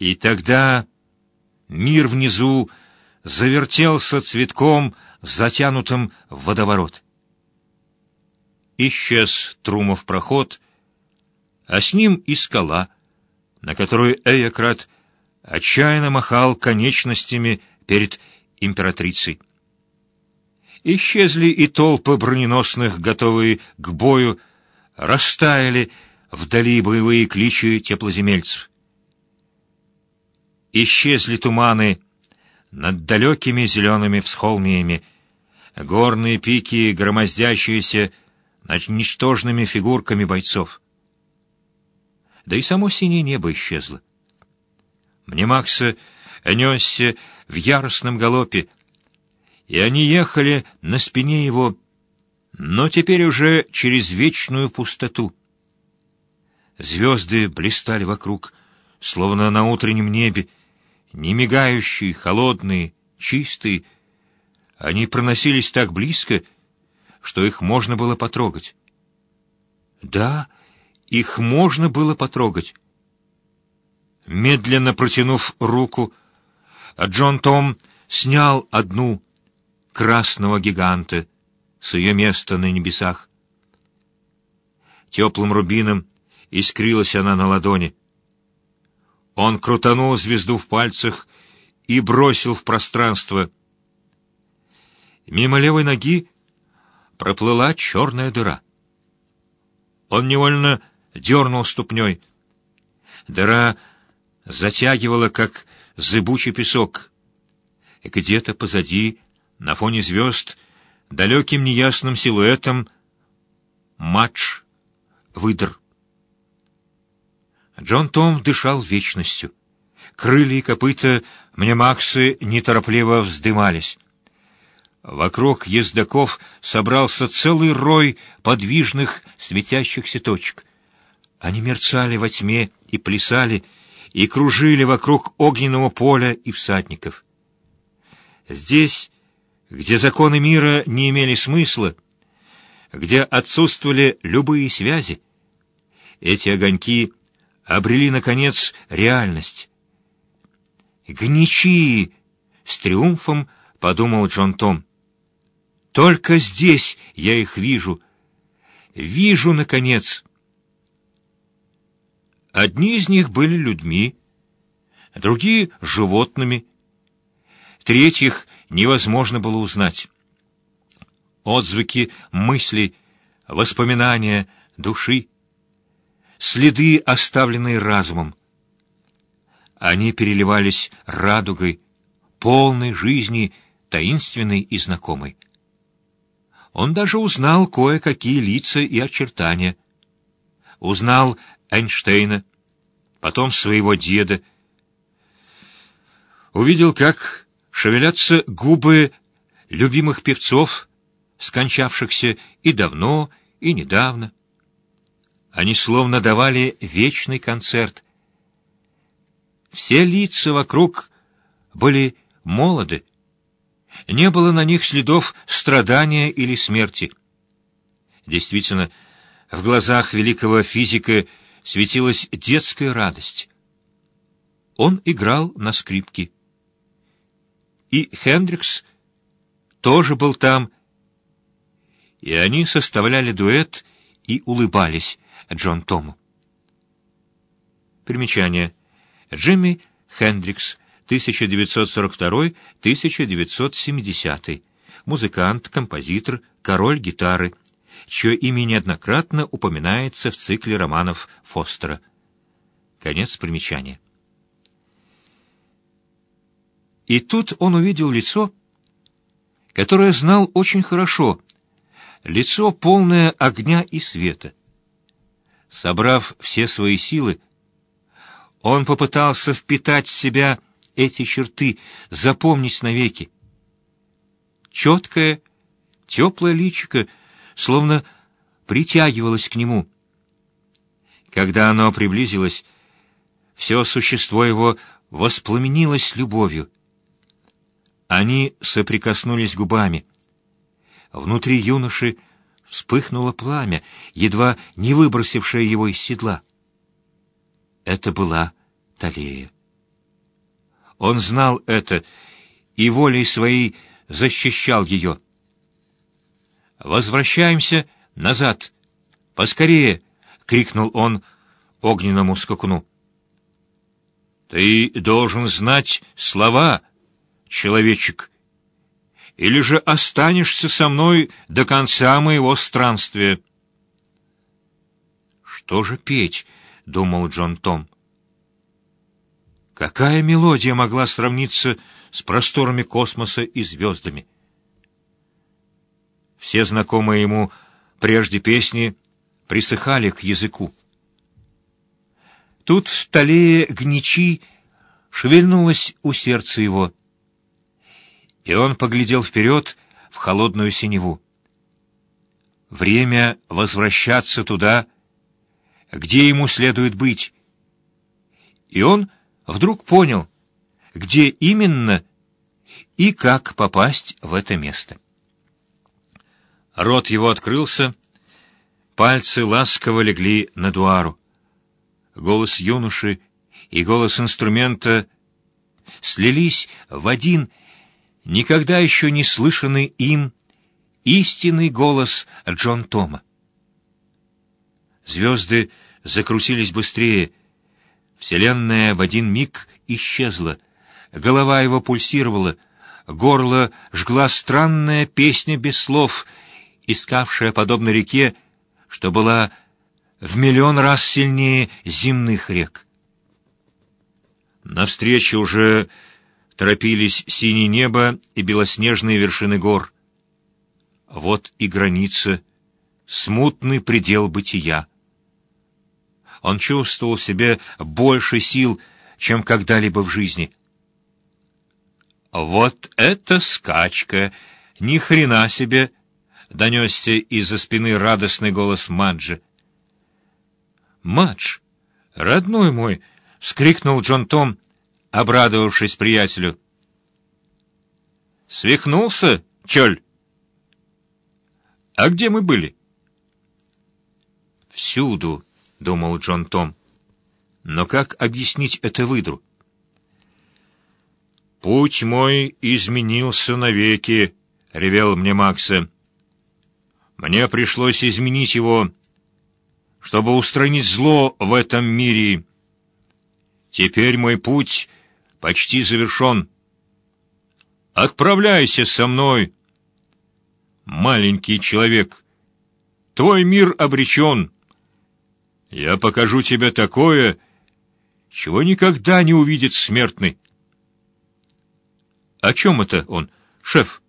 И тогда мир внизу завертелся цветком, затянутым в водоворот. Исчез Трумов проход, а с ним и скала, на которую Эякрат отчаянно махал конечностями перед императрицей. Исчезли и толпы броненосных, готовые к бою, растаяли вдали боевые кличи теплоземельцев. Исчезли туманы над далекими зелеными всхолмиями, горные пики, громоздящиеся над ничтожными фигурками бойцов. Да и само синее небо исчезло. Мне Макса несся в яростном галопе, и они ехали на спине его, но теперь уже через вечную пустоту. Звезды блистали вокруг, словно на утреннем небе, не мигающие, холодные, чистые. Они проносились так близко, что их можно было потрогать. Да, их можно было потрогать. Медленно протянув руку, Джон Том снял одну красного гиганта с ее места на небесах. Теплым рубином искрилась она на ладони. Он крутанул звезду в пальцах и бросил в пространство. Мимо левой ноги проплыла черная дыра. Он невольно дернул ступней. Дыра затягивала, как зыбучий песок. И где-то позади, на фоне звезд, далеким неясным силуэтом, матч выдр. Джон Том дышал вечностью. Крылья и копыта мне Максы неторопливо вздымались. Вокруг ездаков собрался целый рой подвижных светящихся точек. Они мерцали во тьме и плясали, и кружили вокруг огненного поля и всадников. Здесь, где законы мира не имели смысла, где отсутствовали любые связи, эти огоньки обрели, наконец, реальность. «Гничи!» — с триумфом подумал Джон Том. «Только здесь я их вижу. Вижу, наконец!» Одни из них были людьми, другие — животными, третьих невозможно было узнать. Отзвуки мысли, воспоминания, души — следы, оставленные разумом. Они переливались радугой, полной жизни, таинственной и знакомой. Он даже узнал кое-какие лица и очертания. Узнал Эйнштейна, потом своего деда. Увидел, как шевелятся губы любимых певцов, скончавшихся и давно, и недавно. Они словно давали вечный концерт. Все лица вокруг были молоды. Не было на них следов страдания или смерти. Действительно, в глазах великого физика светилась детская радость. Он играл на скрипке. И Хендрикс тоже был там, и они составляли дуэт и улыбались, Джон Тому. Примечание. Джимми Хендрикс, 1942-1970. Музыкант, композитор, король гитары, чье имя неоднократно упоминается в цикле романов Фостера. Конец примечания. И тут он увидел лицо, которое знал очень хорошо, лицо полное огня и света. Собрав все свои силы, он попытался впитать в себя эти черты, запомнить навеки. Четкое, теплое личико словно притягивалось к нему. Когда оно приблизилось, все существо его воспламенилось любовью. Они соприкоснулись губами. Внутри юноши вспыхнуло пламя, едва не выбросившее его из седла. Это была Талея. Он знал это и волей своей защищал ее. «Возвращаемся назад! Поскорее!» — крикнул он огненному скакуну. «Ты должен знать слова, человечек, или же останешься со мной до конца моего странствия». «Что же петь?» — думал Джон Том. Какая мелодия могла сравниться с просторами космоса и звездами? Все знакомые ему прежде песни присыхали к языку. Тут в талее гничи шевельнулось у сердца его, и он поглядел вперед в холодную синеву. Время возвращаться туда, где ему следует быть. И он вдруг понял, где именно и как попасть в это место. Рот его открылся, пальцы ласково легли на дуару. Голос юноши и голос инструмента слились в один, никогда еще не слышанный им, истинный голос Джон Тома. Звезды закрутились быстрее, Вселенная в один миг исчезла, голова его пульсировала, горло жгла странная песня без слов, искавшая, подобно реке, что была в миллион раз сильнее земных рек. Навстречу уже торопились синее небо и белоснежные вершины гор. Вот и граница, смутный предел бытия. Он чувствовал в себе больше сил, чем когда-либо в жизни. «Вот это скачка! Ни хрена себе!» — донесся из-за спины радостный голос Маджи. «Мадж, родной мой!» — вскрикнул Джон Том, обрадовавшись приятелю. «Свихнулся, чёль?» «А где мы были?» «Всюду», — думал Джон Том. «Но как объяснить это выдру?» «Путь мой изменился навеки», — ревел мне Макса. «Мне пришлось изменить его, чтобы устранить зло в этом мире. Теперь мой путь почти завершен. Отправляйся со мной, маленький человек. Твой мир обречен». Я покажу тебе такое, чего никогда не увидит смертный. О чем это он, шеф?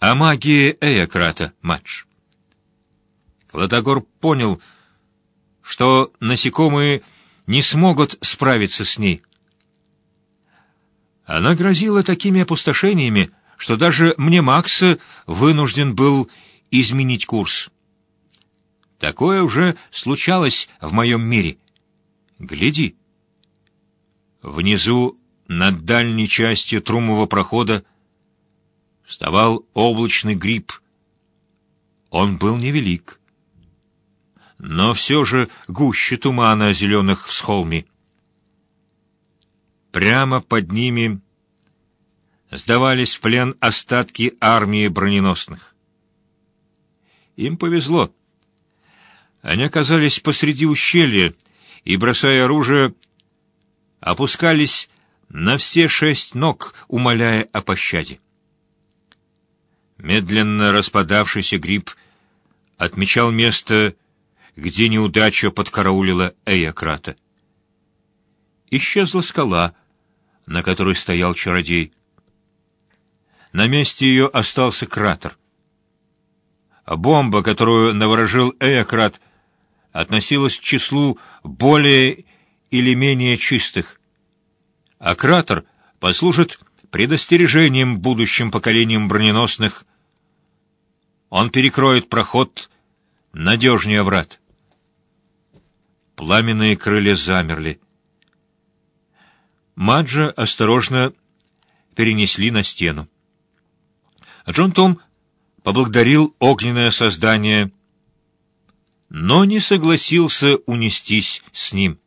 О магии Эякрата, матч. Кладогор понял, что насекомые не смогут справиться с ней. Она грозила такими опустошениями, что даже мне Макс вынужден был изменить курс. Такое уже случалось в моем мире. Гляди. Внизу, над дальней частью трумового прохода, вставал облачный гриб. Он был невелик, но все же гуще тумана зеленых всхолми. Прямо под ними сдавались в плен остатки армии броненосных. Им повезло. Они оказались посреди ущелья и, бросая оружие, опускались на все шесть ног, умоляя о пощаде. Медленно распадавшийся гриб отмечал место, где неудача подкараулила Эякрата. Исчезла скала, на которой стоял чародей. На месте ее остался кратер. А бомба, которую наворожил Эякрат, — относилась к числу более или менее чистых, а кратер послужит предостережением будущим поколениям броненосных. Он перекроет проход надежнее врат. Пламенные крылья замерли. Маджа осторожно перенесли на стену. Джон Том поблагодарил огненное создание — но не согласился унестись с ним.